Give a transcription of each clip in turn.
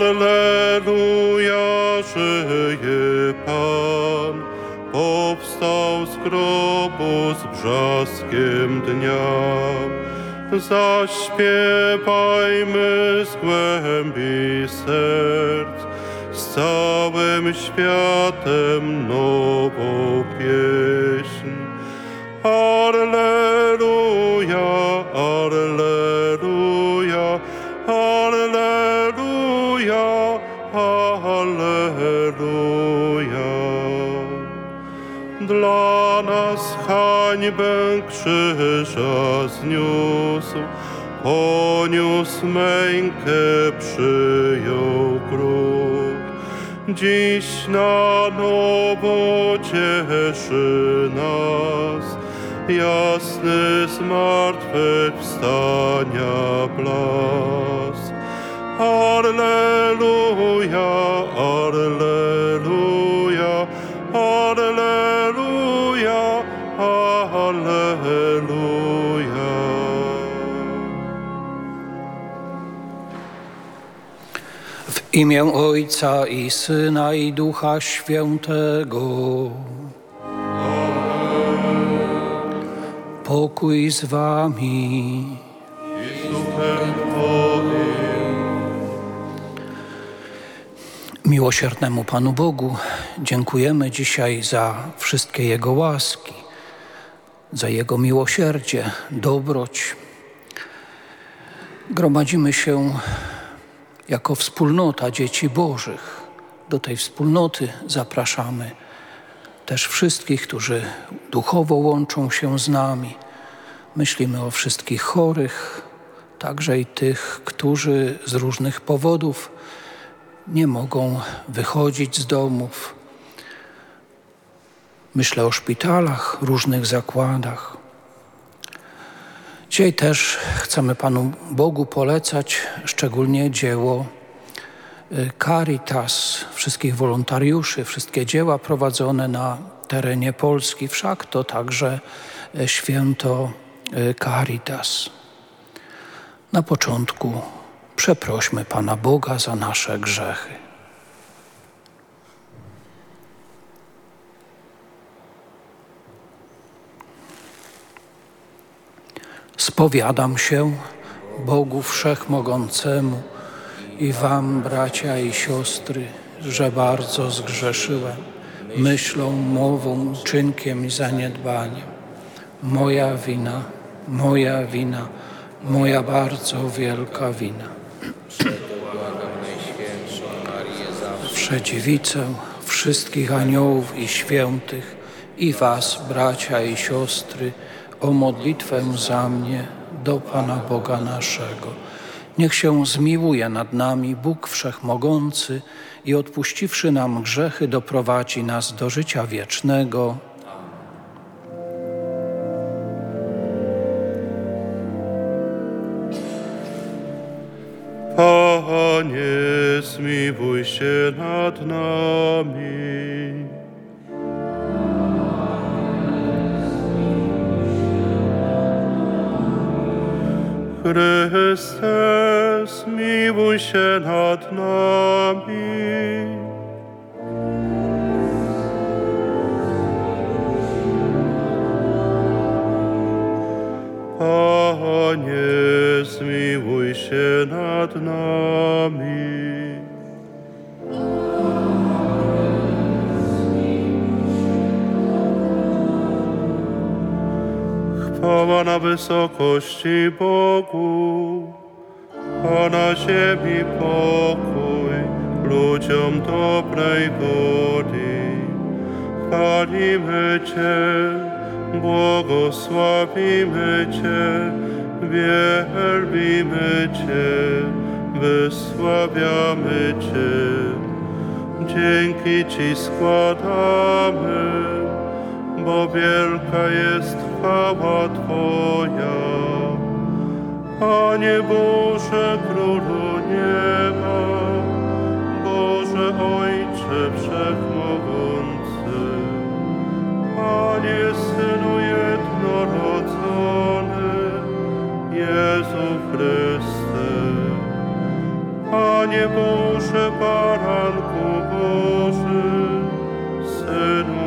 Alleluja, żyje Pan, powstał z grobu z brzaskiem dnia. Zaśpiewajmy z głębi serc, z całym światem nową pieśń. Hańbę krzyża zniósł, poniósł mękę, przyjął grób. Dziś na nowo cieszy nas jasny zmartwychwstania blask. Alleluja, W imię Ojca i Syna i Ducha Świętego. Pokój z wami. Miłosiernemu Panu Bogu dziękujemy dzisiaj za wszystkie Jego łaski, za Jego miłosierdzie, dobroć. Gromadzimy się jako wspólnota dzieci Bożych. Do tej wspólnoty zapraszamy też wszystkich, którzy duchowo łączą się z nami. Myślimy o wszystkich chorych, także i tych, którzy z różnych powodów nie mogą wychodzić z domów. Myślę o szpitalach, różnych zakładach. Dzisiaj też chcemy Panu Bogu polecać szczególnie dzieło y, Caritas, wszystkich wolontariuszy, wszystkie dzieła prowadzone na terenie Polski, wszak to także y, święto y, Caritas. Na początku przeprośmy Pana Boga za nasze grzechy. Spowiadam się Bogu Wszechmogącemu i Wam, bracia i siostry, że bardzo zgrzeszyłem myślą, mową, czynkiem i zaniedbaniem. Moja wina, moja wina, moja bardzo wielka wina. Przedziewicę wszystkich aniołów i świętych i Was, bracia i siostry, o modlitwę za mnie do Pana Boga naszego. Niech się zmiłuje nad nami Bóg Wszechmogący i odpuściwszy nam grzechy, doprowadzi nas do życia wiecznego. Wysokości Bogu, a na ziemi pokój ludziom dobrej woli. Chwalimy Cię, błogosławimy Cię, wielbimy Cię, wysławiamy Cię. Dzięki Ci składamy, bo wielka jest Panie Boże, Królu nieba, Boże Ojcze Wszechmogący, Panie Synu Jednorodzony, Jezu Chryste, Panie Boże Baranku Boży, Synu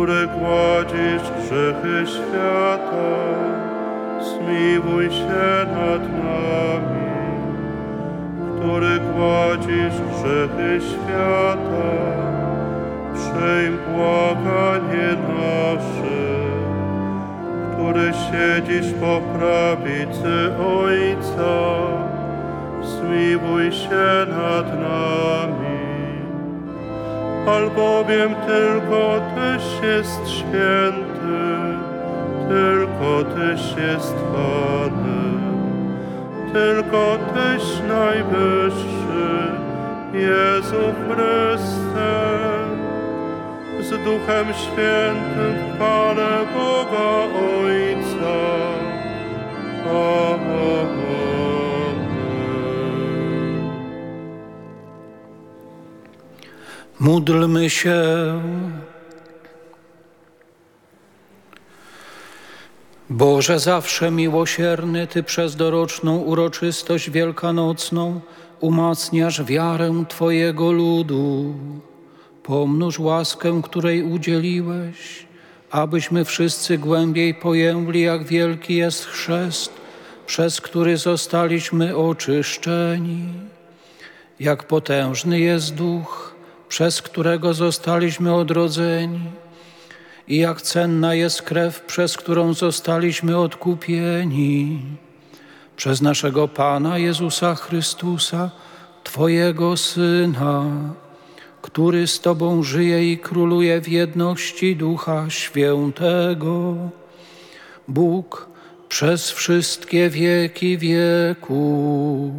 który gładzisz grzechy świata, zmiłuj się nad nami. Który gładzisz grzechy świata, przyjm błaganie nasze. Który siedzisz po prawicy Ojca, zmiłuj się nad nami albowiem tylko Tyś jest święty, tylko Tyś jest Panem, tylko Tyś najwyższy, Jezu Chryste, z Duchem Świętym w chwale Boga Ojca. Amen. Módlmy się. Boże zawsze miłosierny, Ty przez doroczną uroczystość wielkanocną umacniasz wiarę Twojego ludu. Pomnóż łaskę, której udzieliłeś, abyśmy wszyscy głębiej pojęli, jak wielki jest chrzest, przez który zostaliśmy oczyszczeni, jak potężny jest duch, przez którego zostaliśmy odrodzeni i jak cenna jest krew, przez którą zostaliśmy odkupieni. Przez naszego Pana Jezusa Chrystusa, Twojego Syna, który z Tobą żyje i króluje w jedności Ducha Świętego. Bóg przez wszystkie wieki wieków.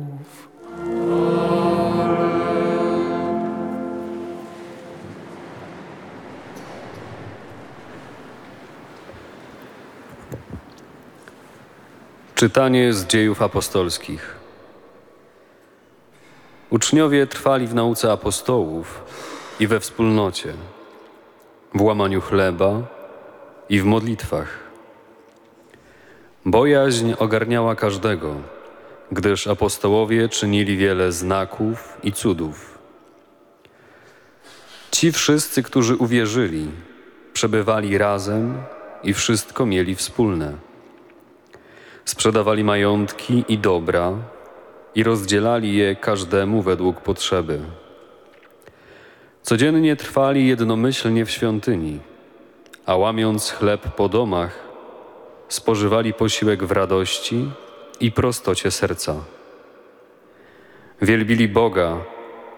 Czytanie z dziejów apostolskich. Uczniowie trwali w nauce apostołów i we wspólnocie, w łamaniu chleba i w modlitwach. Bojaźń ogarniała każdego, gdyż apostołowie czynili wiele znaków i cudów. Ci wszyscy, którzy uwierzyli, przebywali razem i wszystko mieli wspólne sprzedawali majątki i dobra i rozdzielali je każdemu według potrzeby. Codziennie trwali jednomyślnie w świątyni, a łamiąc chleb po domach, spożywali posiłek w radości i prostocie serca. Wielbili Boga,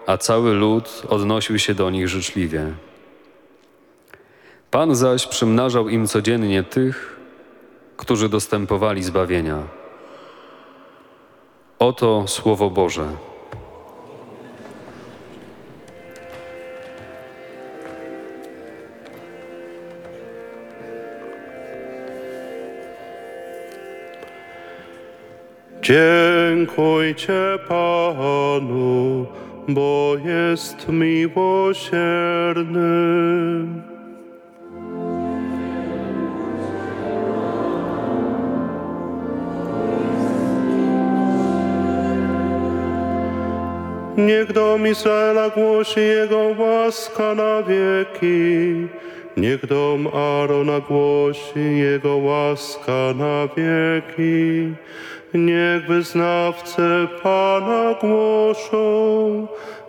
a cały lud odnosił się do nich życzliwie. Pan zaś przymnażał im codziennie tych, którzy dostępowali zbawienia. Oto Słowo Boże. Dziękujcie Panu, bo jest miłosierny. Niech dom Izraela głosi Jego łaska na wieki. Niech dom Arona głosi Jego łaska na wieki. Niech wyznawcy Pana głoszą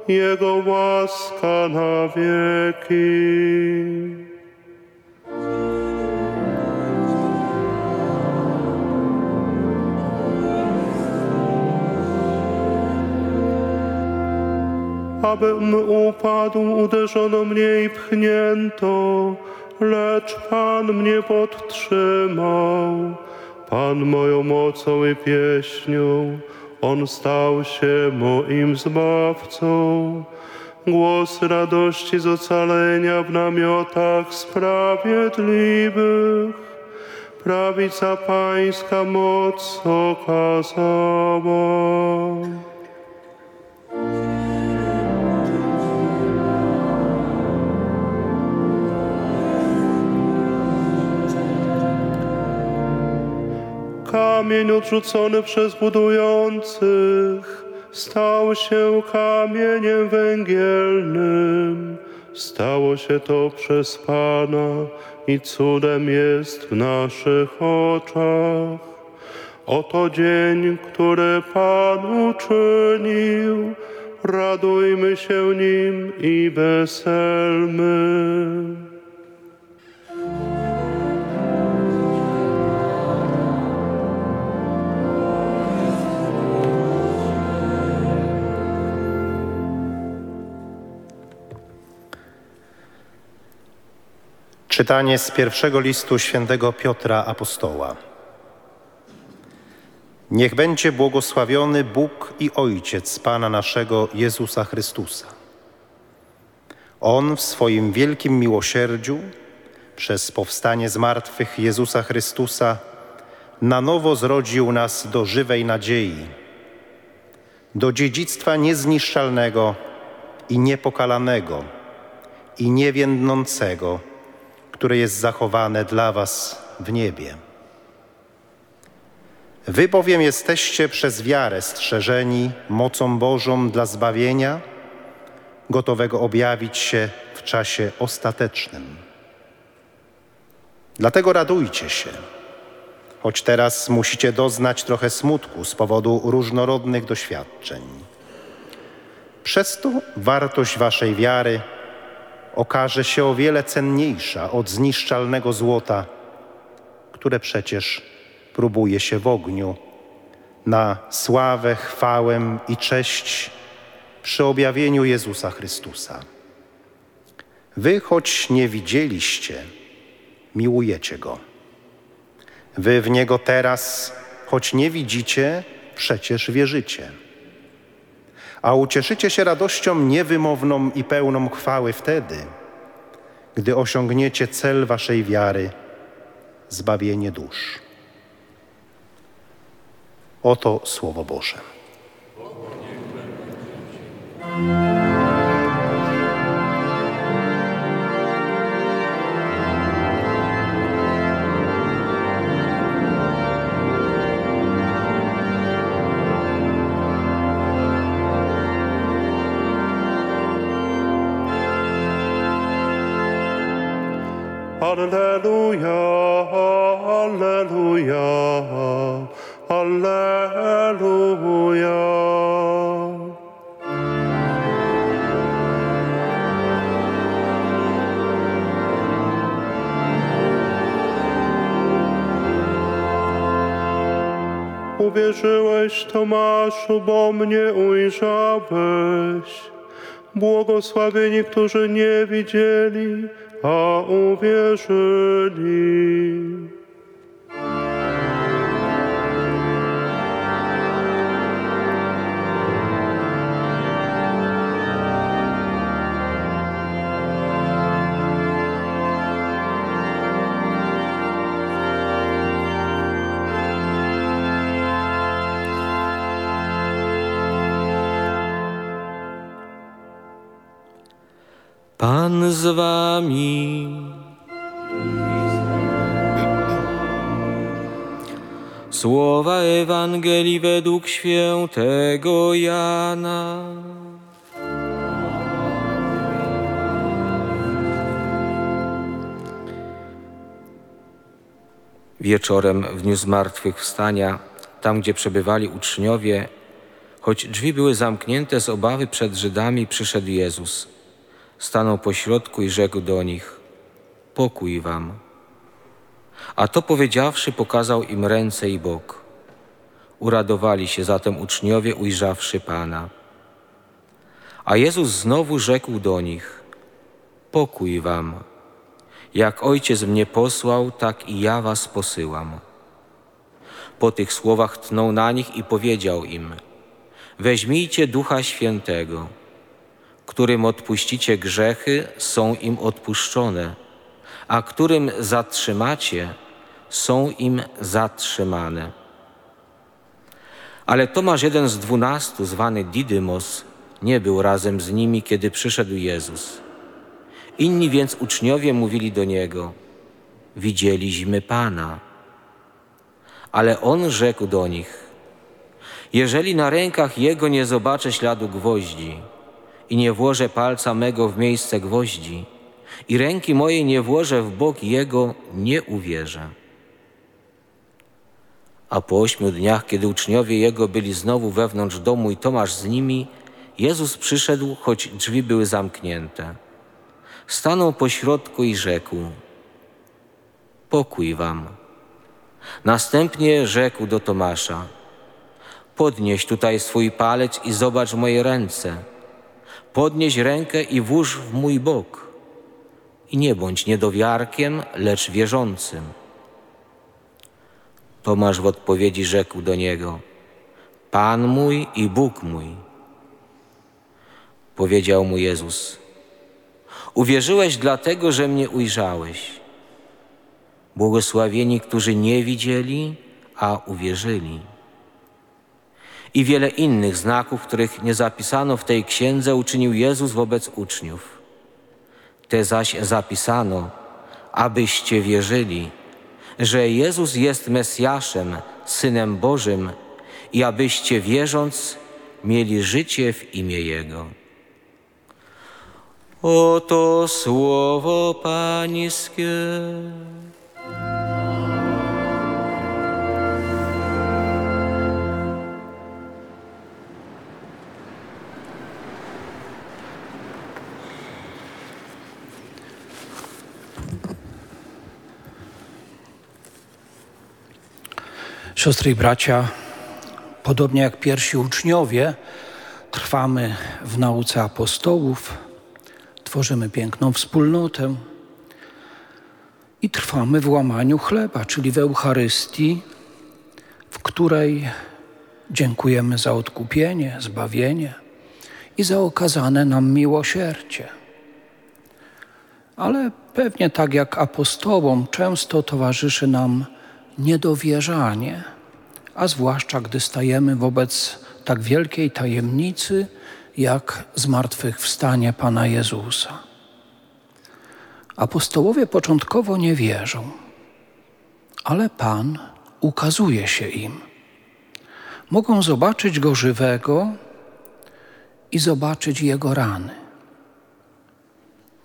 Jego łaska na wieki. Abym upadł, uderzono mnie i pchnięto, lecz Pan mnie podtrzymał. Pan moją mocą i pieśnią, On stał się moim zbawcą. Głos radości z ocalenia w namiotach sprawiedliwych. Prawica Pańska moc okazała. Kamień odrzucony przez budujących stał się kamieniem węgielnym. Stało się to przez Pana i cudem jest w naszych oczach. Oto dzień, który Pan uczynił, radujmy się nim i weselmy. Czytanie z pierwszego listu świętego Piotra Apostoła. Niech będzie błogosławiony Bóg i Ojciec Pana naszego Jezusa Chrystusa. On w swoim wielkim miłosierdziu przez powstanie z martwych Jezusa Chrystusa na nowo zrodził nas do żywej nadziei, do dziedzictwa niezniszczalnego i niepokalanego i niewiędnącego, które jest zachowane dla Was w niebie. Wy bowiem jesteście przez wiarę strzeżeni mocą Bożą dla zbawienia, gotowego objawić się w czasie ostatecznym. Dlatego radujcie się, choć teraz musicie doznać trochę smutku z powodu różnorodnych doświadczeń. Przez to wartość Waszej wiary okaże się o wiele cenniejsza od zniszczalnego złota, które przecież próbuje się w ogniu na sławę, chwałę i cześć przy objawieniu Jezusa Chrystusa. Wy, choć nie widzieliście, miłujecie Go. Wy w Niego teraz, choć nie widzicie, przecież wierzycie. A ucieszycie się radością niewymowną i pełną chwały wtedy, gdy osiągniecie cel waszej wiary zbawienie dusz. Oto Słowo Boże. Alleluja, Alleluja, Alleluja. Uwierzyłeś, Tomaszu, bo mnie ujrzałeś. Błogosławieni, którzy nie widzieli, a uwierzyli. Pan z wami. Słowa Ewangelii według świętego Jana. Wieczorem w dniu zmartwychwstania, tam gdzie przebywali uczniowie, choć drzwi były zamknięte z obawy przed Żydami, przyszedł Jezus. Stanął pośrodku i rzekł do nich: Pokój wam. A to powiedziawszy, pokazał im ręce i bok. Uradowali się zatem uczniowie, ujrzawszy Pana. A Jezus znowu rzekł do nich: Pokój wam. Jak ojciec mnie posłał, tak i ja was posyłam. Po tych słowach tnął na nich i powiedział im: Weźmijcie ducha świętego którym odpuścicie grzechy, są im odpuszczone, a którym zatrzymacie, są im zatrzymane. Ale Tomasz, jeden z dwunastu, zwany Didymos, nie był razem z nimi, kiedy przyszedł Jezus. Inni więc uczniowie mówili do niego: Widzieliśmy Pana. Ale on rzekł do nich: Jeżeli na rękach jego nie zobaczę śladu gwoździ, i nie włożę palca mego w miejsce gwoździ i ręki mojej nie włożę w bok Jego, nie uwierzę. A po ośmiu dniach, kiedy uczniowie Jego byli znowu wewnątrz domu i Tomasz z nimi, Jezus przyszedł, choć drzwi były zamknięte. Stanął pośrodku i rzekł: Pokój wam. Następnie rzekł do Tomasza: Podnieś tutaj swój palec i zobacz moje ręce. Podnieś rękę i włóż w mój bok. I nie bądź niedowiarkiem, lecz wierzącym. Tomasz w odpowiedzi rzekł do niego: Pan mój i Bóg mój. Powiedział mu Jezus: Uwierzyłeś dlatego, że mnie ujrzałeś. Błogosławieni, którzy nie widzieli, a uwierzyli. I wiele innych znaków, których nie zapisano w tej księdze, uczynił Jezus wobec uczniów. Te zaś zapisano, abyście wierzyli, że Jezus jest Mesjaszem, Synem Bożym i abyście wierząc mieli życie w imię Jego. Oto słowo Pańskie. Siostry i bracia, podobnie jak pierwsi uczniowie, trwamy w nauce apostołów, tworzymy piękną wspólnotę i trwamy w łamaniu chleba, czyli w Eucharystii, w której dziękujemy za odkupienie, zbawienie i za okazane nam miłosierdzie. Ale pewnie tak jak apostołom, często towarzyszy nam niedowierzanie, a zwłaszcza gdy stajemy wobec tak wielkiej tajemnicy, jak zmartwychwstanie Pana Jezusa. Apostołowie początkowo nie wierzą, ale Pan ukazuje się im. Mogą zobaczyć Go żywego i zobaczyć Jego rany.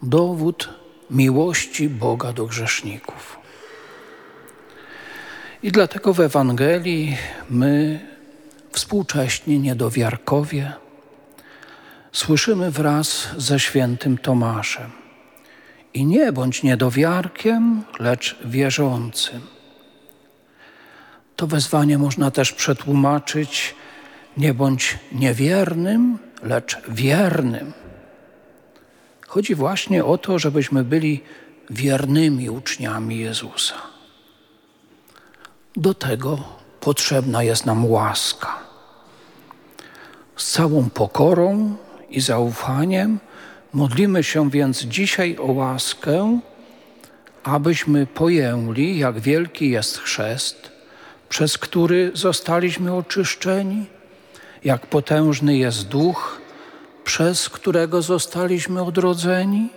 Dowód miłości Boga do grzeszników. I dlatego w Ewangelii my, współcześni niedowiarkowie, słyszymy wraz ze świętym Tomaszem. I nie bądź niedowiarkiem, lecz wierzącym. To wezwanie można też przetłumaczyć: nie bądź niewiernym, lecz wiernym. Chodzi właśnie o to, żebyśmy byli wiernymi uczniami Jezusa. Do tego potrzebna jest nam łaska. Z całą pokorą i zaufaniem modlimy się więc dzisiaj o łaskę, abyśmy pojęli, jak wielki jest chrzest, przez który zostaliśmy oczyszczeni, jak potężny jest duch, przez którego zostaliśmy odrodzeni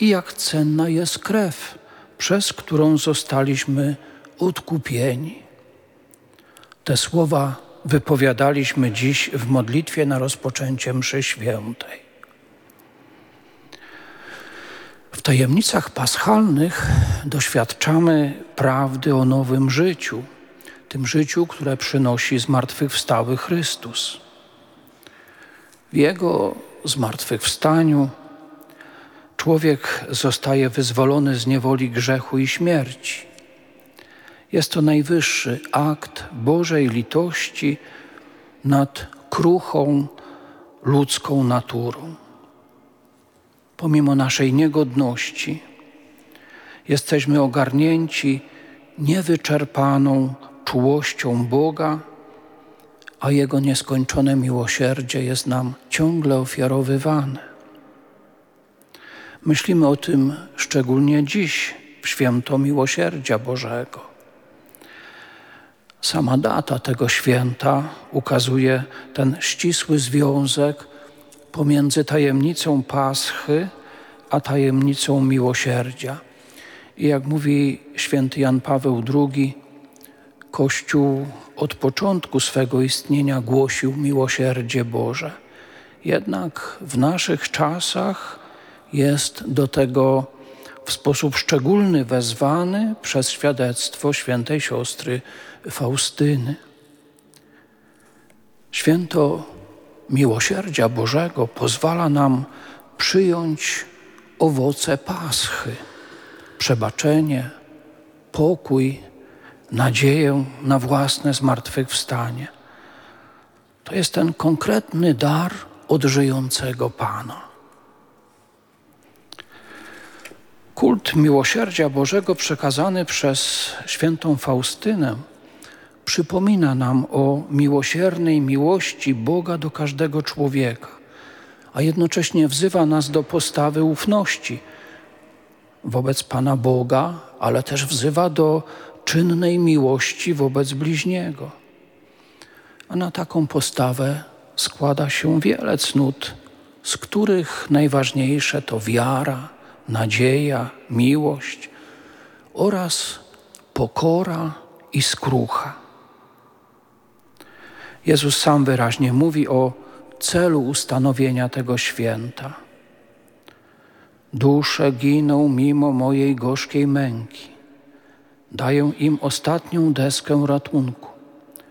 i jak cenna jest krew, przez którą zostaliśmy odkupieni. Te słowa wypowiadaliśmy dziś w modlitwie na rozpoczęcie mszy świętej. W tajemnicach paschalnych doświadczamy prawdy o nowym życiu, tym życiu, które przynosi zmartwychwstały Chrystus. W Jego zmartwychwstaniu człowiek zostaje wyzwolony z niewoli grzechu i śmierci. Jest to najwyższy akt Bożej litości nad kruchą ludzką naturą. Pomimo naszej niegodności, jesteśmy ogarnięci niewyczerpaną czułością Boga, a Jego nieskończone miłosierdzie jest nam ciągle ofiarowywane. Myślimy o tym szczególnie dziś, w święto miłosierdzia Bożego. Sama data tego święta ukazuje ten ścisły związek pomiędzy tajemnicą Paschy a tajemnicą miłosierdzia. I jak mówi święty Jan Paweł II, Kościół od początku swego istnienia głosił miłosierdzie Boże. jednak w naszych czasach jest do tego w sposób szczególny wezwany przez świadectwo świętej siostry Faustyny. Święto miłosierdzia Bożego pozwala nam przyjąć owoce Paschy, przebaczenie, pokój, nadzieję na własne zmartwychwstanie. To jest ten konkretny dar od żyjącego Pana. Kult miłosierdzia Bożego przekazany przez świętą Faustynę przypomina nam o miłosiernej miłości Boga do każdego człowieka, a jednocześnie wzywa nas do postawy ufności wobec Pana Boga, ale też wzywa do czynnej miłości wobec bliźniego. A na taką postawę składa się wiele cnót, z których najważniejsze to wiara, nadzieja, miłość oraz pokora i skrucha. Jezus sam wyraźnie mówi o celu ustanowienia tego święta. Dusze giną mimo mojej gorzkiej męki. Daję im ostatnią deskę ratunku,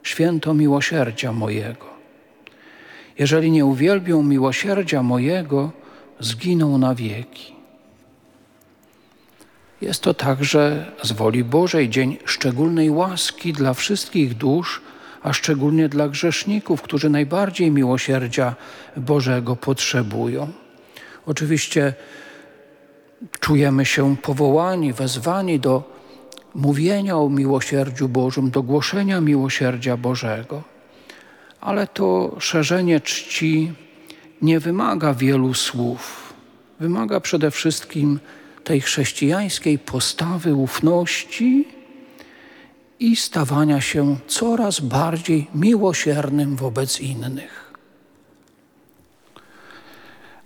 święto miłosierdzia mojego. Jeżeli nie uwielbią miłosierdzia mojego, zginą na wieki. Jest to także z woli Bożej dzień szczególnej łaski dla wszystkich dusz, a szczególnie dla grzeszników, którzy najbardziej miłosierdzia Bożego potrzebują. Oczywiście czujemy się powołani, wezwani do mówienia o miłosierdziu Bożym, do głoszenia miłosierdzia Bożego. Ale to szerzenie czci nie wymaga wielu słów. Wymaga przede wszystkim tej chrześcijańskiej postawy ufności i stawania się coraz bardziej miłosiernym wobec innych.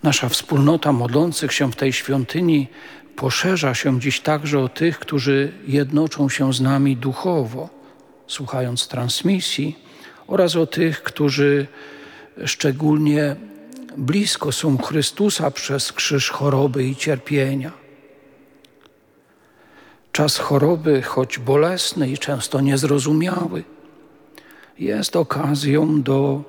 Nasza wspólnota modlących się w tej świątyni poszerza się dziś także o tych, którzy jednoczą się z nami duchowo, słuchając transmisji, oraz o tych, którzy szczególnie blisko są Chrystusa przez krzyż choroby i cierpienia. Czas choroby, choć bolesny i często niezrozumiały, jest okazją do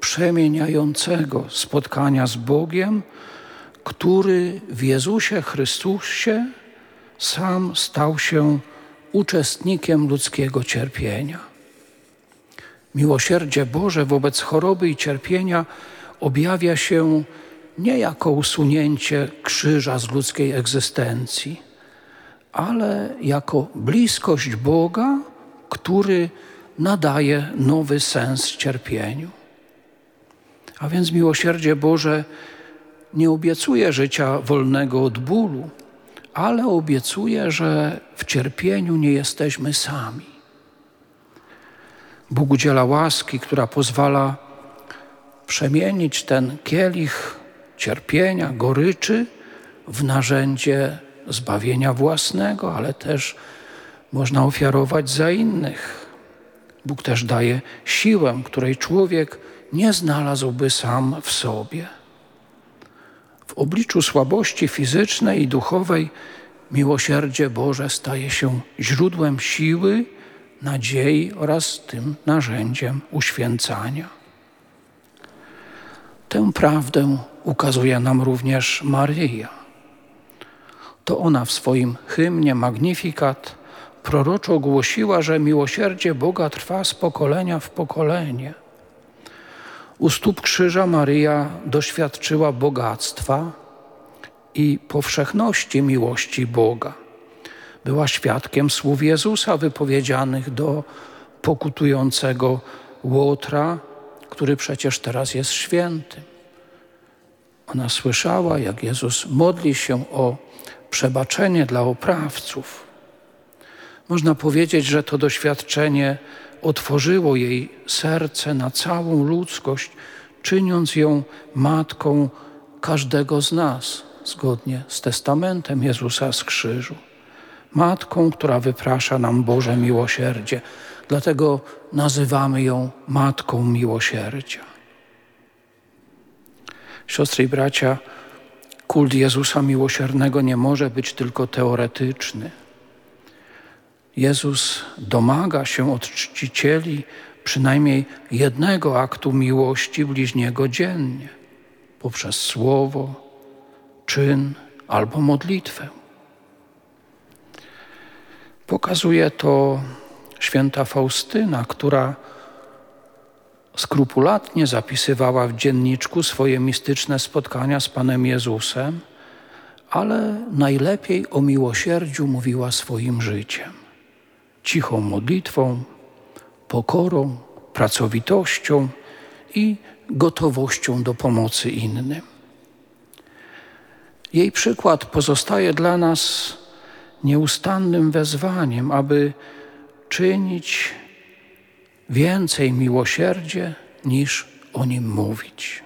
przemieniającego spotkania z Bogiem, który w Jezusie Chrystusie sam stał się uczestnikiem ludzkiego cierpienia. Miłosierdzie Boże wobec choroby i cierpienia objawia się nie jako usunięcie krzyża z ludzkiej egzystencji ale jako bliskość Boga, który nadaje nowy sens cierpieniu. A więc miłosierdzie Boże nie obiecuje życia wolnego od bólu, ale obiecuje, że w cierpieniu nie jesteśmy sami. Bóg udziela łaski, która pozwala przemienić ten kielich cierpienia, goryczy w narzędzie zbawienia własnego, ale też można ofiarować za innych. Bóg też daje siłę, której człowiek nie znalazłby sam w sobie. W obliczu słabości fizycznej i duchowej miłosierdzie Boże staje się źródłem siły, nadziei oraz tym narzędziem uświęcania. Tę prawdę ukazuje nam również Maryja to ona w swoim hymnie Magnificat proroczo ogłosiła, że miłosierdzie Boga trwa z pokolenia w pokolenie. U stóp krzyża Maryja doświadczyła bogactwa i powszechności miłości Boga. Była świadkiem słów Jezusa wypowiedzianych do pokutującego Łotra, który przecież teraz jest świętym. Ona słyszała, jak Jezus modli się o przebaczenie dla oprawców. Można powiedzieć, że to doświadczenie otworzyło jej serce na całą ludzkość, czyniąc ją matką każdego z nas, zgodnie z testamentem Jezusa z krzyżu. Matką, która wyprasza nam Boże miłosierdzie. Dlatego nazywamy ją Matką Miłosierdzia. Siostry i bracia, kult Jezusa Miłosiernego nie może być tylko teoretyczny. Jezus domaga się od czcicieli przynajmniej jednego aktu miłości bliźniego dziennie poprzez słowo, czyn albo modlitwę. Pokazuje to święta Faustyna, która skrupulatnie zapisywała w dzienniczku swoje mistyczne spotkania z Panem Jezusem, ale najlepiej o miłosierdziu mówiła swoim życiem. Cichą modlitwą, pokorą, pracowitością i gotowością do pomocy innym. Jej przykład pozostaje dla nas nieustannym wezwaniem, aby czynić więcej miłosierdzie niż o nim mówić.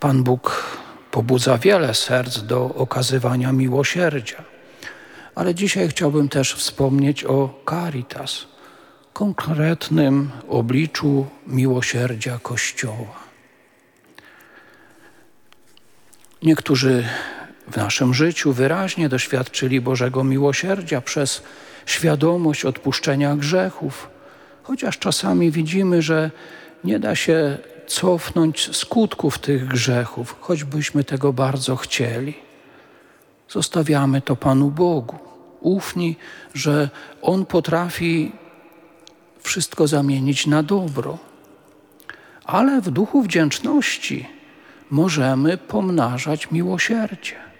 Pan Bóg pobudza wiele serc do okazywania miłosierdzia, ale dzisiaj chciałbym też wspomnieć o Caritas, konkretnym obliczu miłosierdzia Kościoła. Niektórzy w naszym życiu wyraźnie doświadczyli Bożego miłosierdzia przez świadomość odpuszczenia grzechów, chociaż czasami widzimy, że nie da się cofnąć skutków tych grzechów, choćbyśmy tego bardzo chcieli. Zostawiamy to Panu Bogu, ufni, że On potrafi wszystko zamienić na dobro. Ale w duchu wdzięczności możemy pomnażać miłosierdzie.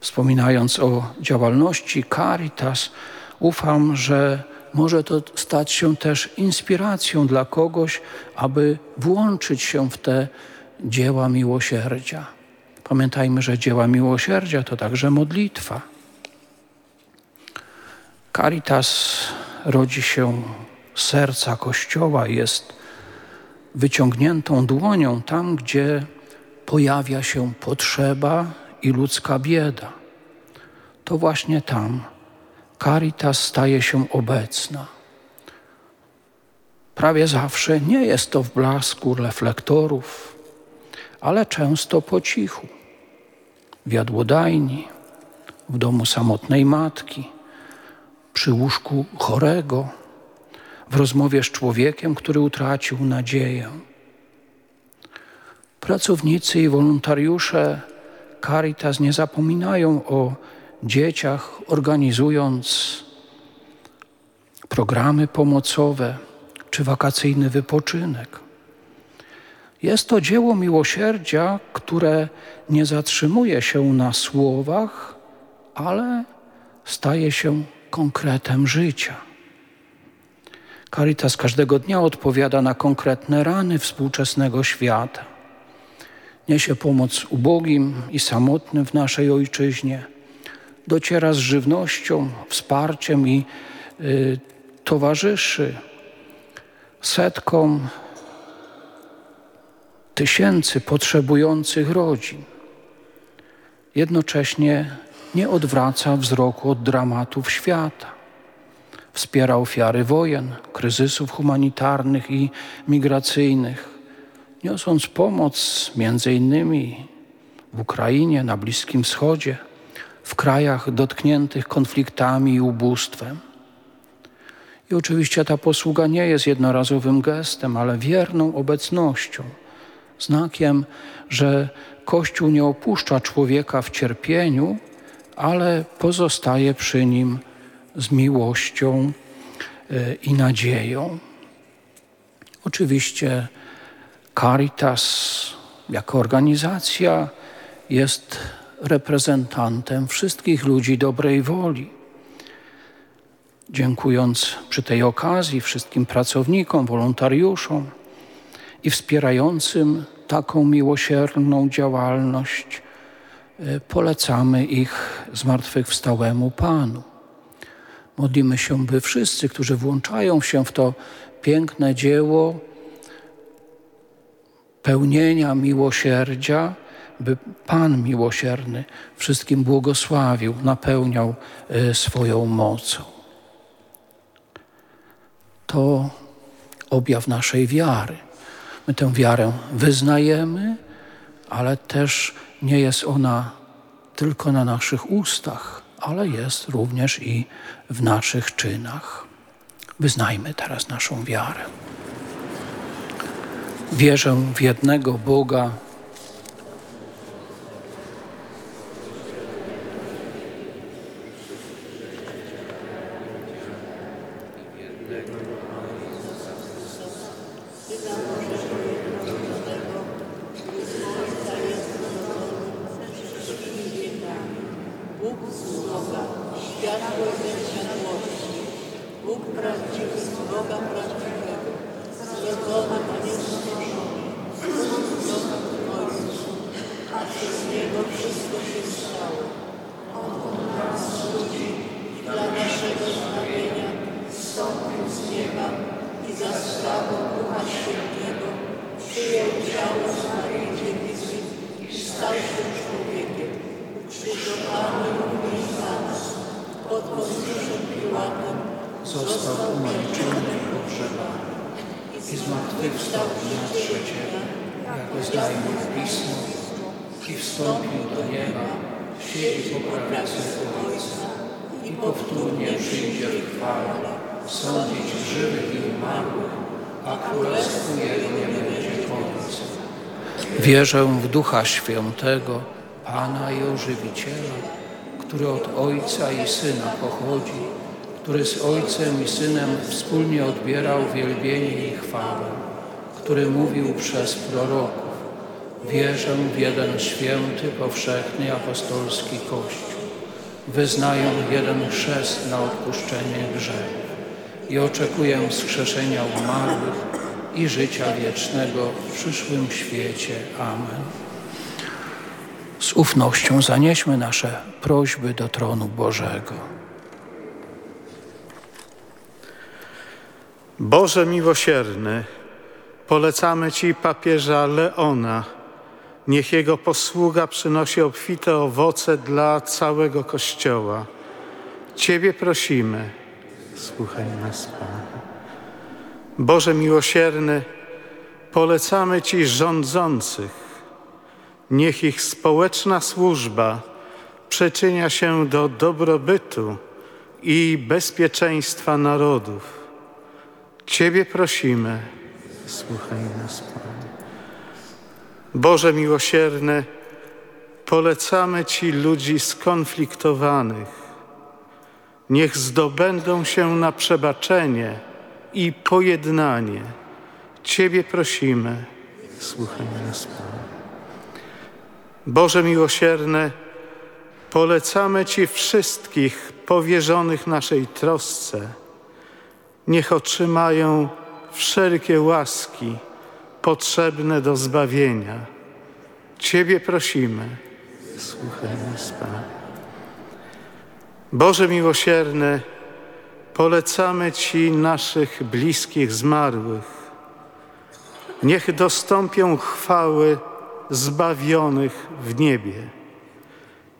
Wspominając o działalności Caritas, ufam, że może to stać się też inspiracją dla kogoś, aby włączyć się w te dzieła miłosierdzia. Pamiętajmy, że dzieła miłosierdzia to także modlitwa. Caritas rodzi się z serca Kościoła, jest wyciągniętą dłonią tam, gdzie pojawia się potrzeba i ludzka bieda. To właśnie tam Caritas staje się obecna. Prawie zawsze nie jest to w blasku reflektorów, ale często po cichu. W jadłodajni, w domu samotnej matki, przy łóżku chorego, w rozmowie z człowiekiem, który utracił nadzieję. Pracownicy i wolontariusze Caritas nie zapominają o dzieciach, organizując programy pomocowe czy wakacyjny wypoczynek. Jest to dzieło miłosierdzia, które nie zatrzymuje się na słowach, ale staje się konkretem życia. Caritas każdego dnia odpowiada na konkretne rany współczesnego świata. Niesie pomoc ubogim i samotnym w naszej ojczyźnie. Dociera z żywnością, wsparciem i y, towarzyszy setkom tysięcy potrzebujących rodzin. Jednocześnie nie odwraca wzroku od dramatów świata. Wspiera ofiary wojen, kryzysów humanitarnych i migracyjnych, niosąc pomoc między innymi w Ukrainie, na Bliskim Wschodzie, w krajach dotkniętych konfliktami i ubóstwem. I oczywiście ta posługa nie jest jednorazowym gestem, ale wierną obecnością, znakiem, że Kościół nie opuszcza człowieka w cierpieniu, ale pozostaje przy nim z miłością e, i nadzieją. Oczywiście Caritas jako organizacja jest reprezentantem wszystkich ludzi dobrej woli. Dziękując przy tej okazji wszystkim pracownikom, wolontariuszom i wspierającym taką miłosierną działalność, e, polecamy ich zmartwychwstałemu Panu. Modlimy się, by wszyscy, którzy włączają się w to piękne dzieło pełnienia miłosierdzia, by Pan miłosierny wszystkim błogosławił, napełniał e, swoją mocą. To objaw naszej wiary. My tę wiarę wyznajemy, ale też nie jest ona tylko na naszych ustach, ale jest również i w naszych czynach. Wyznajmy teraz naszą wiarę. Wierzę w jednego Boga, Bóg prawdziwy z Boga prawdziwego, zrodzony panienką żoną, Bóg Ojcu, a przez Niego wszystko się stało. On od nas ludzi i dla naszego zbawienia zstąpił z nieba i za sprawą Ducha Świętego przyjął ciało z Maryi Dziewicy i stał się człowiekiem, ukrzyżowany również za nas, pod Poncjuszem Piłatem, został umęczony i pogrzebany i zmartwychwstał dnia trzeciego, jak oznajmił Pismo i wstąpił do nieba, siedzi po prawicy Ojca i powtórnie przyjdzie w chwale sądzić żywych i umarłych, a królestwu Jego nie będzie końca. Wierzę w Ducha Świętego, Pana i Ożywiciela, który od Ojca i Syna pochodzi, który z Ojcem i Synem wspólnie odbierał wielbienie i chwałę, który mówił przez proroków. Wierzę w jeden święty, powszechny, apostolski Kościół. Wyznaję jeden chrzest na odpuszczenie grzechów i oczekuję wskrzeszenia umarłych i życia wiecznego w przyszłym świecie. Amen. Z ufnością zanieśmy nasze prośby do tronu Bożego. Boże miłosierny, polecamy Ci papieża Leona. Niech jego posługa przynosi obfite owoce dla całego Kościoła. Ciebie prosimy, słuchaj nas, Panie. Boże miłosierny, polecamy Ci rządzących. Niech ich społeczna służba przyczynia się do dobrobytu i bezpieczeństwa narodów. Ciebie prosimy, słuchaj nas, Panie. Boże miłosierny, polecamy Ci ludzi skonfliktowanych. Niech zdobędą się na przebaczenie i pojednanie. Ciebie prosimy, słuchaj nas, Panie. Boże miłosierny, polecamy Ci wszystkich powierzonych naszej trosce. Niech otrzymają wszelkie łaski potrzebne do zbawienia. Ciebie prosimy, słuchaj nas, Panie. Boże miłosierny, polecamy Ci naszych bliskich zmarłych. Niech dostąpią chwały zbawionych w niebie.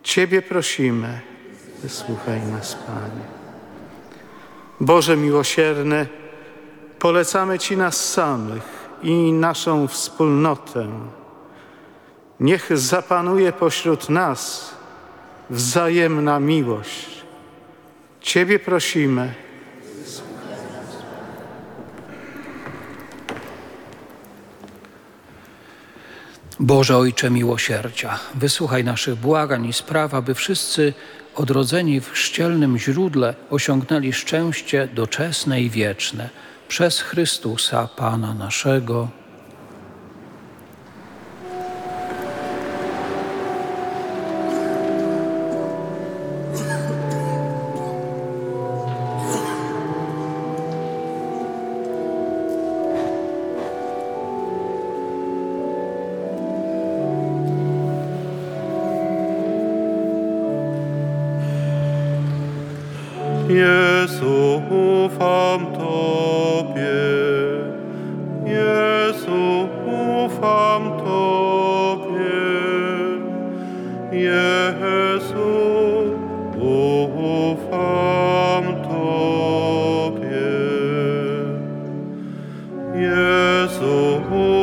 Ciebie prosimy, wysłuchaj nas, Panie. Boże miłosierny, polecamy Ci nas samych i naszą wspólnotę. Niech zapanuje pośród nas wzajemna miłość. Ciebie prosimy. Boże Ojcze miłosierdzia, wysłuchaj naszych błagań i spraw, aby wszyscy odrodzeni w chrzcielnym źródle osiągnęli szczęście doczesne i wieczne przez Chrystusa Pana naszego. Tobie.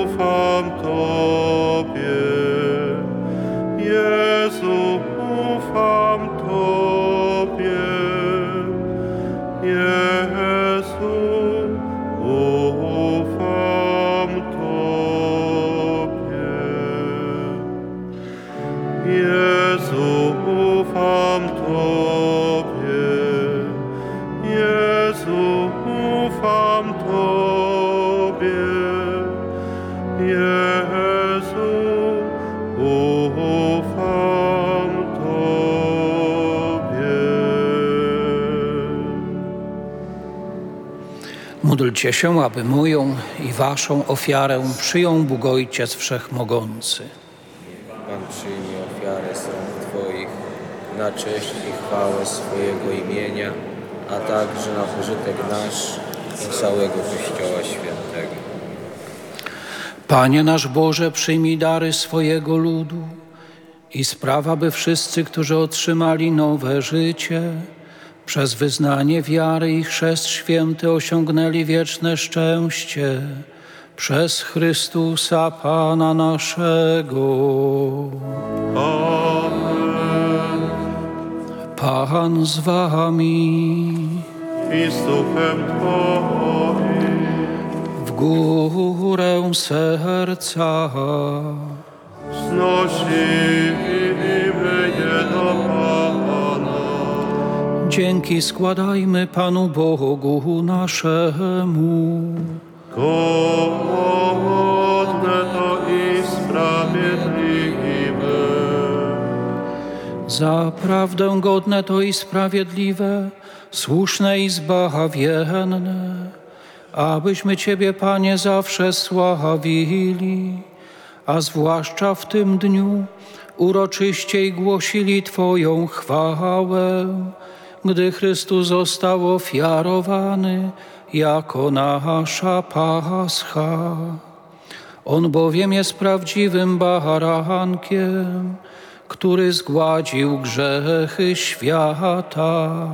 Módlcie się, aby moją i waszą ofiarę przyjął Bóg Ojciec Wszechmogący. Pan przyjmie ofiarę rąk Twoich na cześć i chwałę swojego imienia, a także na pożytek nasz i całego Kościoła Świętego. Panie nasz Boże, przyjmij dary swojego ludu i spraw, aby wszyscy, którzy otrzymali nowe życie, przez wyznanie wiary i chrzest święty osiągnęli wieczne szczęście przez Chrystusa Pana naszego. Amen. Pan z wami. I z duchem Twoim. W górę serca Znosimy dzięki składajmy Panu Bogu naszemu. Godne to i sprawiedliwe. Zaprawdę godne to i sprawiedliwe, słuszne i zbawienne, abyśmy Ciebie, Panie, zawsze sławili, a zwłaszcza w tym dniu uroczyściej głosili Twoją chwałę, gdy Chrystus został ofiarowany jako nasza Pascha. On bowiem jest prawdziwym barankiem, który zgładził grzechy świata.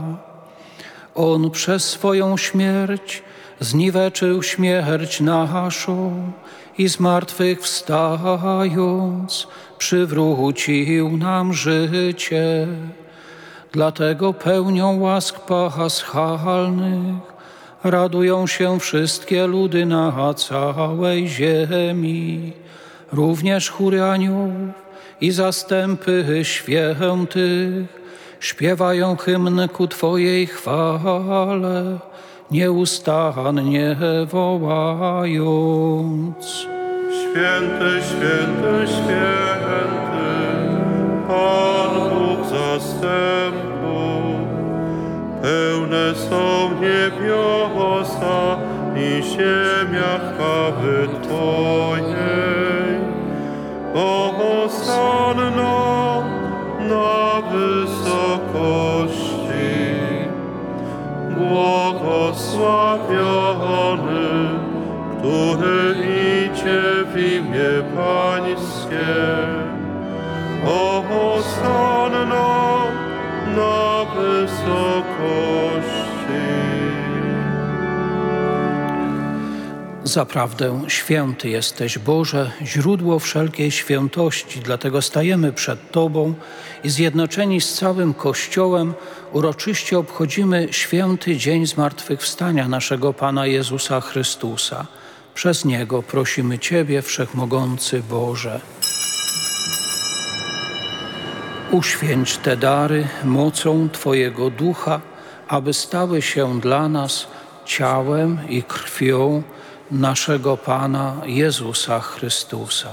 On przez swoją śmierć zniweczył śmierć naszą i zmartwychwstając przywrócił nam życie. Dlatego pełnią łask paschalnych radują się wszystkie ludy na całej ziemi, również chóry aniołów i zastępy świętych śpiewają hymn ku Twojej chwale, nieustannie wołając. Święty, święty, święty, Pan Bóg zastępów. Pełne są niebiosa i ziemia chwały Twojej. Hosanna na wysokości. Błogosławiony, który idzie w imię Pańskie. Hosanna na. Zaprawdę święty jesteś Boże, źródło wszelkiej świętości, dlatego stajemy przed Tobą i zjednoczeni z całym Kościołem uroczyście obchodzimy święty dzień zmartwychwstania naszego Pana Jezusa Chrystusa. Przez Niego prosimy Ciebie, Wszechmogący Boże. Uświęć te dary mocą Twojego Ducha, aby stały się dla nas ciałem i krwią naszego Pana Jezusa Chrystusa.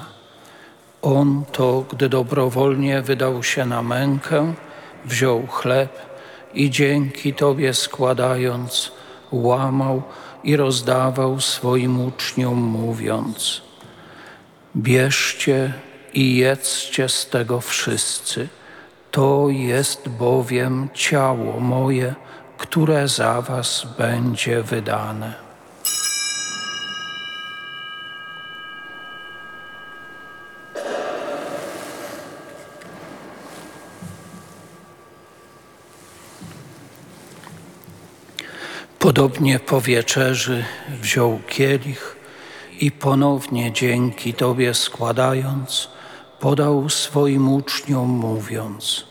On to, gdy dobrowolnie wydał się na mękę, wziął chleb i dzięki Tobie składając, łamał i rozdawał swoim uczniom, mówiąc: Bierzcie i jedzcie z tego wszyscy. To jest bowiem ciało moje, które za Was będzie wydane. Podobnie po wieczerzy wziął kielich i ponownie dzięki Tobie składając, podał swoim uczniom, mówiąc: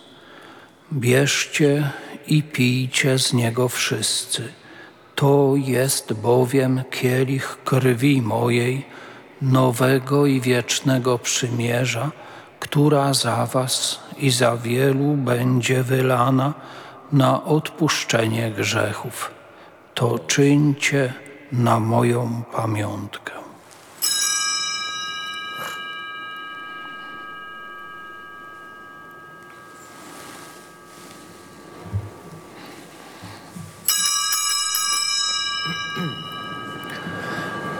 Bierzcie i pijcie z niego wszyscy. To jest bowiem kielich krwi mojej, nowego i wiecznego przymierza, która za was i za wielu będzie wylana na odpuszczenie grzechów. To czyńcie na moją pamiątkę.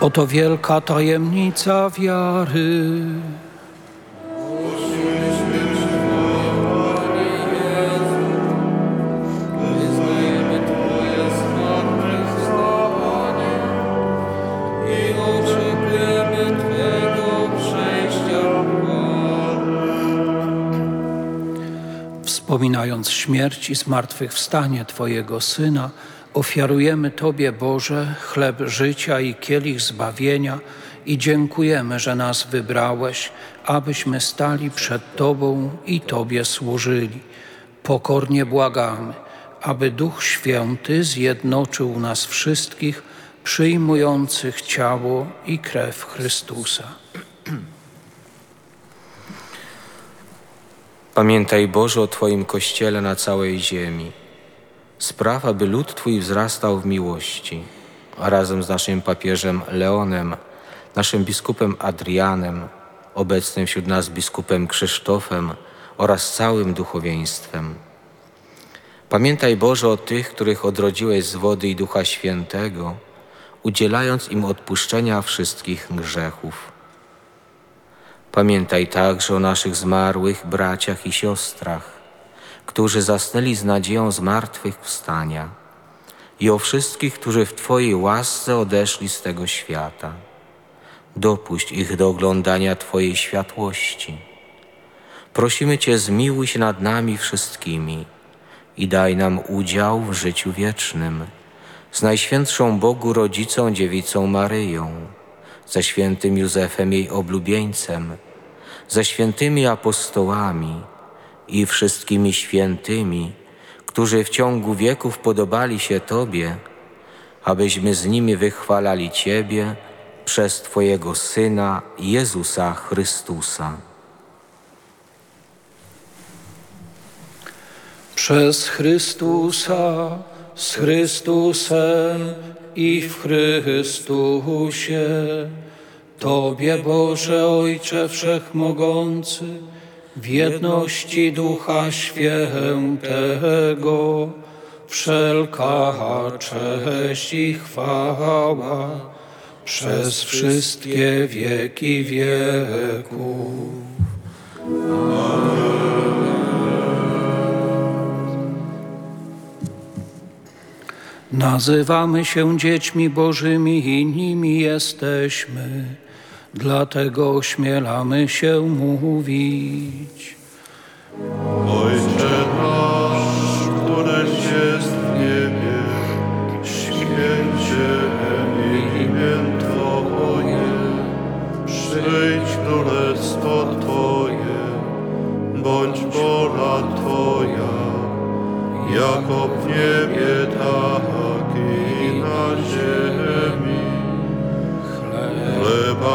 Oto wielka tajemnica wiary. Wspominając śmierć i zmartwychwstanie Twojego Syna, ofiarujemy Tobie, Boże, chleb życia i kielich zbawienia i dziękujemy, że nas wybrałeś, abyśmy stali przed Tobą i Tobie służyli. Pokornie błagamy, aby Duch Święty zjednoczył nas wszystkich, przyjmujących ciało i krew Chrystusa. Pamiętaj Boże o Twoim Kościele na całej ziemi. Spraw, aby lud Twój wzrastał w miłości, a razem z naszym papieżem Leonem, naszym biskupem Adrianem, obecnym wśród nas biskupem Krzysztofem oraz całym duchowieństwem. Pamiętaj Boże o tych, których odrodziłeś z wody i Ducha Świętego, udzielając im odpuszczenia wszystkich grzechów. Pamiętaj także o naszych zmarłych braciach i siostrach, którzy zasnęli z nadzieją zmartwychwstania i o wszystkich, którzy w Twojej łasce odeszli z tego świata. Dopuść ich do oglądania Twojej światłości. Prosimy Cię, zmiłuj się nad nami wszystkimi i daj nam udział w życiu wiecznym z Najświętszą Bogu Rodzicą Dziewicą Maryją, ze świętym Józefem jej oblubieńcem, ze świętymi apostołami i wszystkimi świętymi, którzy w ciągu wieków podobali się Tobie, abyśmy z nimi wychwalali Ciebie przez Twojego Syna Jezusa Chrystusa. Przez Chrystusa, z Chrystusem i w Chrystusie. Tobie, Boże Ojcze Wszechmogący, w jedności Ducha Świętego, wszelka cześć i chwała przez wszystkie wieki wieków. Nazywamy się dziećmi Bożymi i nimi jesteśmy, dlatego ośmielamy się mówić. Ojcze nasz, któreś jest w niebie, święć się imię Twoje, przyjdź królestwo Twoje, bądź wola Twoja, jako w niebie,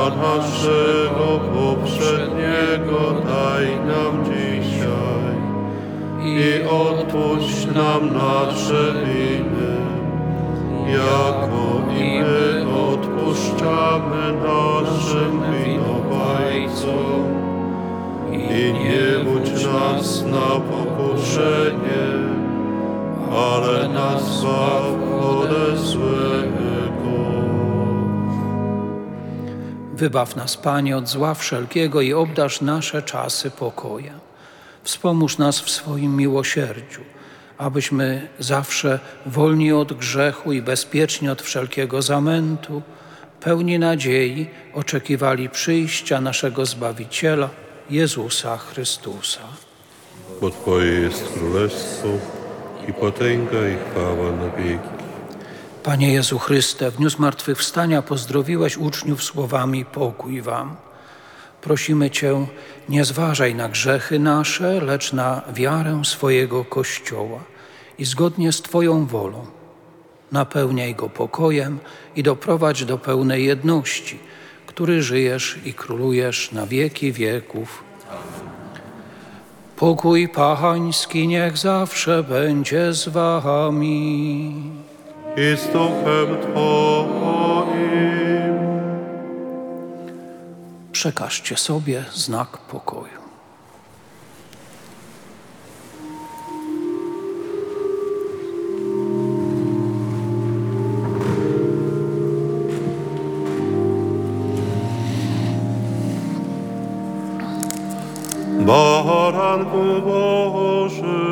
naszego poprzedniego daj nam dzisiaj i odpuść nam nasze winy, jako i my odpuszczamy naszym winowajcom. I nie budź nas na pokuszenie, ale nas zbaw Wybaw nas, Panie, od zła wszelkiego i obdarz nasze czasy pokojem. Wspomóż nas w swoim miłosierdziu, abyśmy zawsze wolni od grzechu i bezpieczni od wszelkiego zamętu, pełni nadziei oczekiwali przyjścia naszego Zbawiciela, Jezusa Chrystusa. Bo Twoje jest królestwo i potęga i chwała na wieki. Panie Jezu Chryste, w dniu zmartwychwstania pozdrowiłeś uczniów słowami pokój wam. Prosimy Cię, nie zważaj na grzechy nasze, lecz na wiarę swojego Kościoła i zgodnie z Twoją wolą napełniaj go pokojem i doprowadź do pełnej jedności, który żyjesz i królujesz na wieki wieków. Pokój pachański niech zawsze będzie z wami. Z duchem Twoim. Przekażcie sobie znak pokoju. Baranku Boży,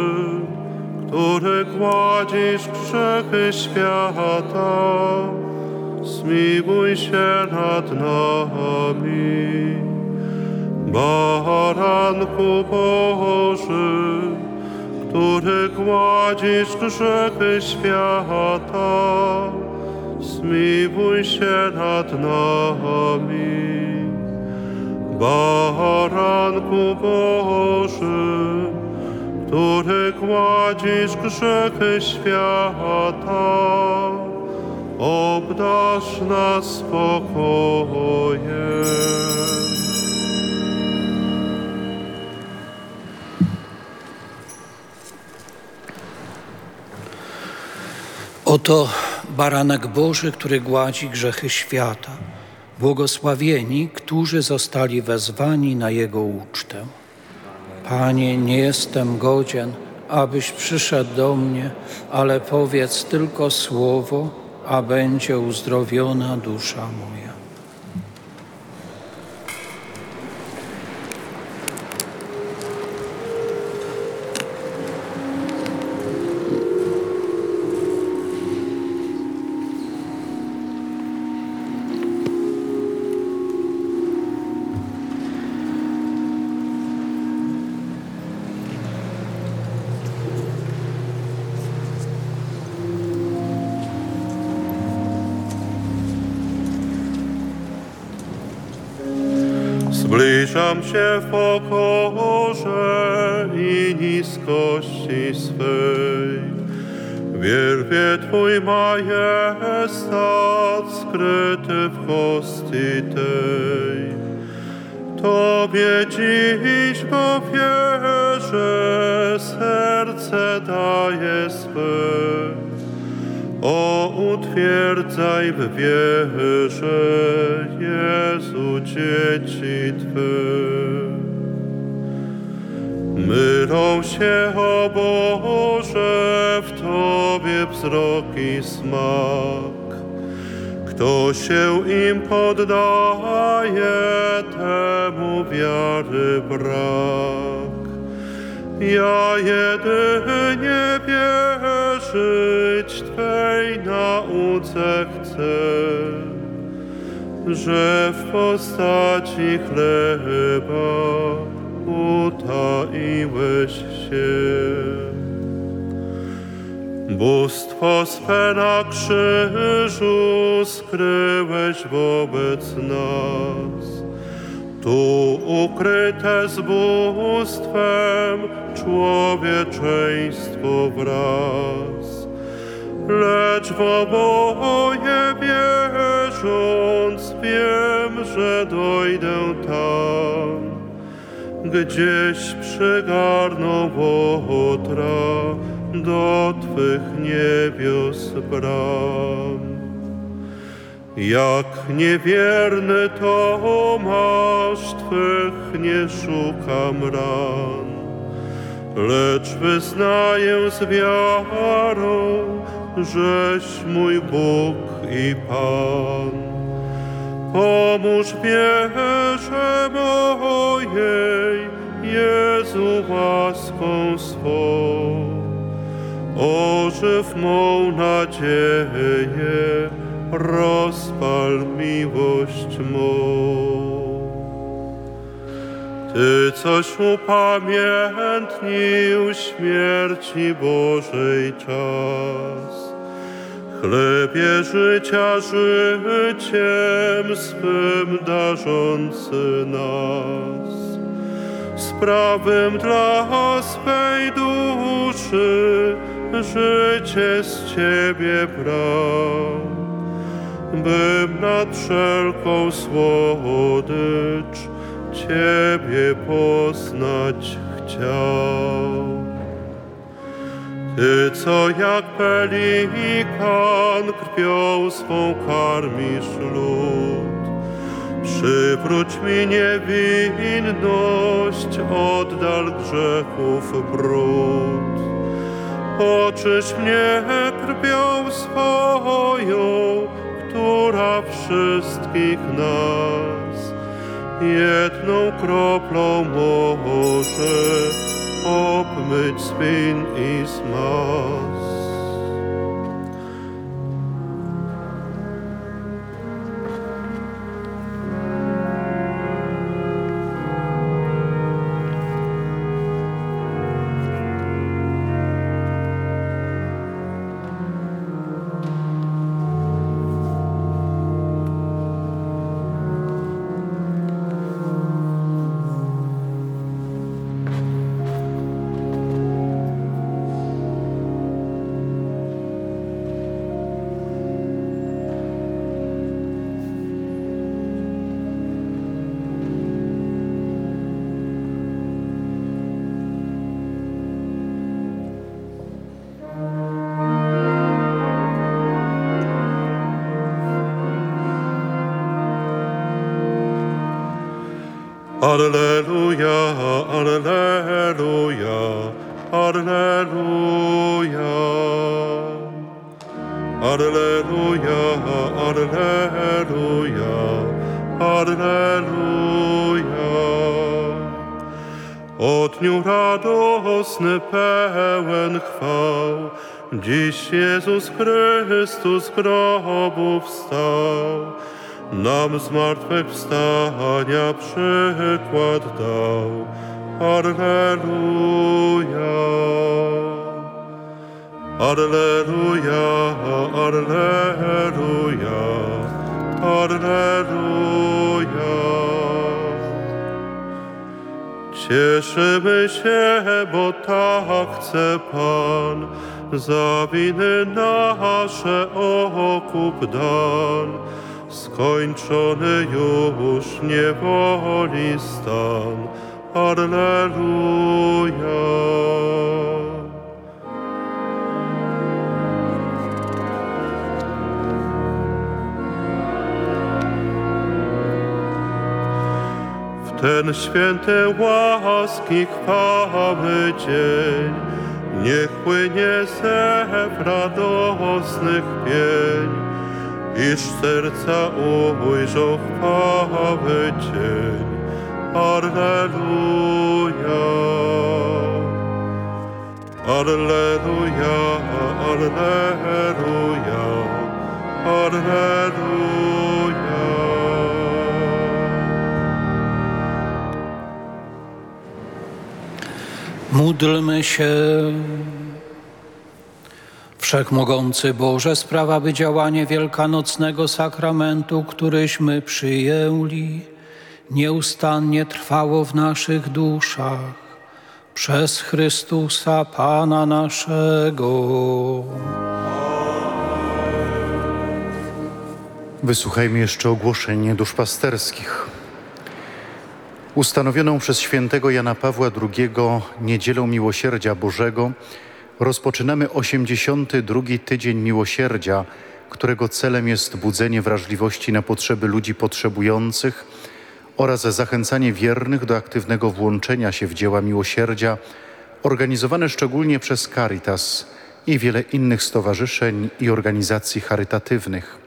który gładzisz grzechy świata, zmiłuj się nad nami. Baranku Boży, który gładzisz grzechy świata, zmiłuj się nad nami. Baranku Boży, który gładzisz grzechy świata, obdasz nas spokojem. Oto baranek Boży, który gładzi grzechy świata. Błogosławieni, którzy zostali wezwani na Jego ucztę. Panie, nie jestem godzien, abyś przyszedł do mnie, ale powiedz tylko słowo, a będzie uzdrowiona dusza moja. Tobie wzrok i smak. Kto się im poddaje, temu wiary brak. Ja jedynie wierzyć Twej nauce chcę, że w postaci chleba utaiłeś się. Bóstwo swe na krzyżu skryłeś wobec nas. Tu ukryte z bóstwem człowieczeństwo wraz. Lecz w oboje wierząc wiem, że dojdę tam, gdzieś przygarną łotra do Twych niebios bram. Jak niewierny Tomasz, Twych nie szukam ran, lecz wyznaję z wiarą, żeś mój Bóg i Pan. Pomóż wierze mojej, Jezu łaską swą. Ożyw mą nadzieję, rozpal miłość mą. Ty coś upamiętnił śmierci Bożej czas. chlebie życia życiem swym darzący nas. Sprawym dla swej duszy życie z Ciebie brał, bym nad wszelką słodycz Ciebie poznać chciał. Ty, co jak pelikan krwią swą karmisz lud, przywróć mi niewinność, oddal grzechów brud. Oczyś mnie krwią swoją, która wszystkich nas jedną kroplą może obmyć z win i z Alleluja, Alleluja, Alleluja. Alleluja, Alleluja, Alleluja. O dniu radosny pełen chwał, dziś Jezus Chrystus z grobu wstał. Nam zmartwychwstania przykład dał. Alleluja. Alleluja, Alleluja, Alleluja. Cieszymy się, bo tak chce Pan, za winy nasze okup dan. Skończony już niewoli stan. Alleluja. Ten święty łaski chwały dzień niech płynie zew radosnych pień, iż serca ujrzą chwały dzień. Alleluja. Alleluja, Alleluja, Alleluja. Módlmy się. Wszechmogący Boże, sprawa by działanie wielkanocnego sakramentu, któryśmy przyjęli, nieustannie trwało w naszych duszach przez Chrystusa Pana naszego. Wysłuchajmy jeszcze ogłoszeń duszpasterskich. Ustanowioną przez świętego Jana Pawła II Niedzielą Miłosierdzia Bożego rozpoczynamy 82 tydzień miłosierdzia, którego celem jest budzenie wrażliwości na potrzeby ludzi potrzebujących oraz zachęcanie wiernych do aktywnego włączenia się w dzieła miłosierdzia organizowane szczególnie przez Caritas i wiele innych stowarzyszeń i organizacji charytatywnych.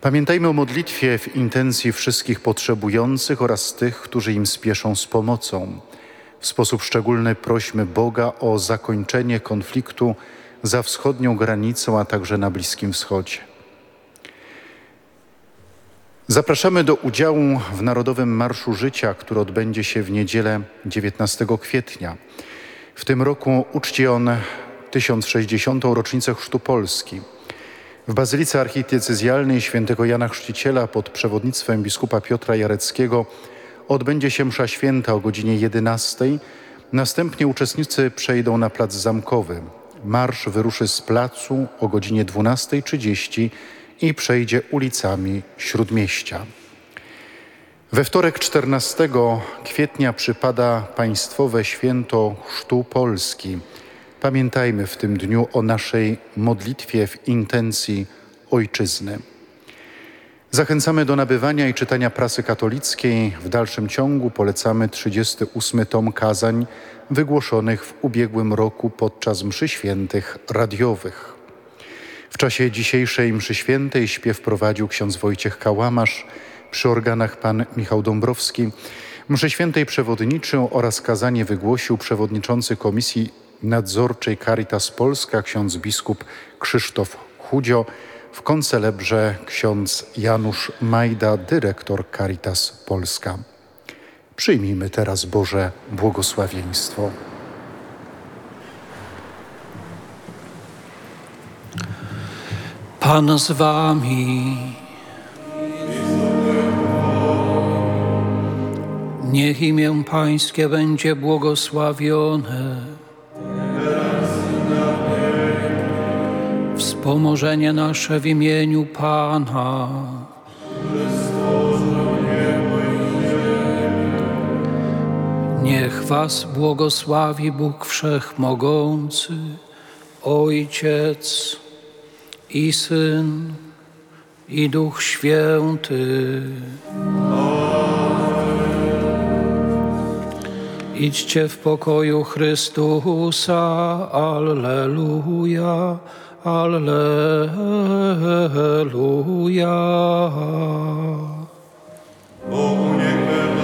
Pamiętajmy o modlitwie w intencji wszystkich potrzebujących oraz tych, którzy im spieszą z pomocą. W sposób szczególny prośmy Boga o zakończenie konfliktu za wschodnią granicą, a także na Bliskim Wschodzie. Zapraszamy do udziału w Narodowym Marszu Życia, który odbędzie się w niedzielę 19 kwietnia. W tym roku uczci on 1060. rocznicę Chrztu Polski. W Bazylice Archidiecezjalnej świętego Jana Chrzciciela pod przewodnictwem biskupa Piotra Jareckiego odbędzie się msza święta o godzinie 11. Następnie uczestnicy przejdą na plac zamkowy. Marsz wyruszy z placu o godzinie 12.30 i przejdzie ulicami Śródmieścia. We wtorek 14 kwietnia przypada państwowe święto Chrztu Polski. Pamiętajmy w tym dniu o naszej modlitwie w intencji ojczyzny. Zachęcamy do nabywania i czytania prasy katolickiej. W dalszym ciągu polecamy 38 tom kazań wygłoszonych w ubiegłym roku podczas mszy świętych radiowych. W czasie dzisiejszej mszy świętej śpiew prowadził ksiądz Wojciech Kałamasz, przy organach pan Michał Dąbrowski. Mszy świętej przewodniczył oraz kazanie wygłosił przewodniczący Komisji Nadzorczej Caritas Polska ksiądz biskup Krzysztof Chudzio, w koncelebrze ksiądz Janusz Majda, dyrektor Caritas Polska. Przyjmijmy teraz Boże błogosławieństwo. Pan z wami. Niech imię Pańskie będzie błogosławione. Wspomożenie nasze w imieniu Pana. Niech Was błogosławi Bóg Wszechmogący, Ojciec i Syn i Duch Święty. Idźcie w pokoju Chrystusa. Alleluja. Niech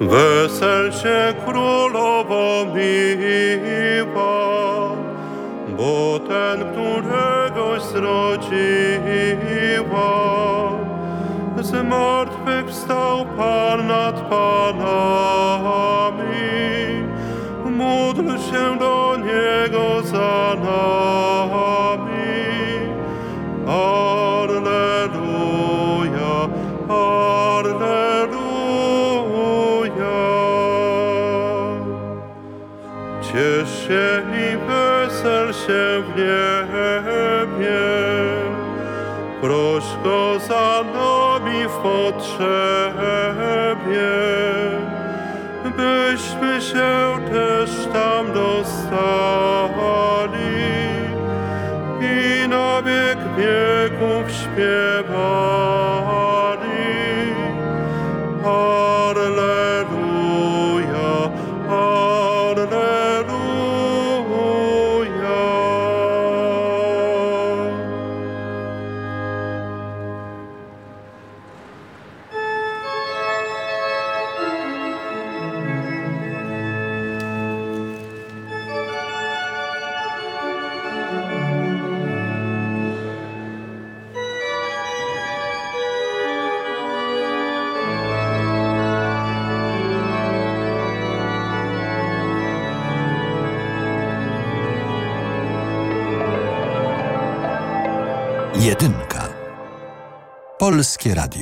Wesel się królowo miła, bo ten, któregoś zrodziła, z martwych wstał Pan nad Panami. Nami w Polskie Radio.